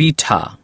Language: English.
beta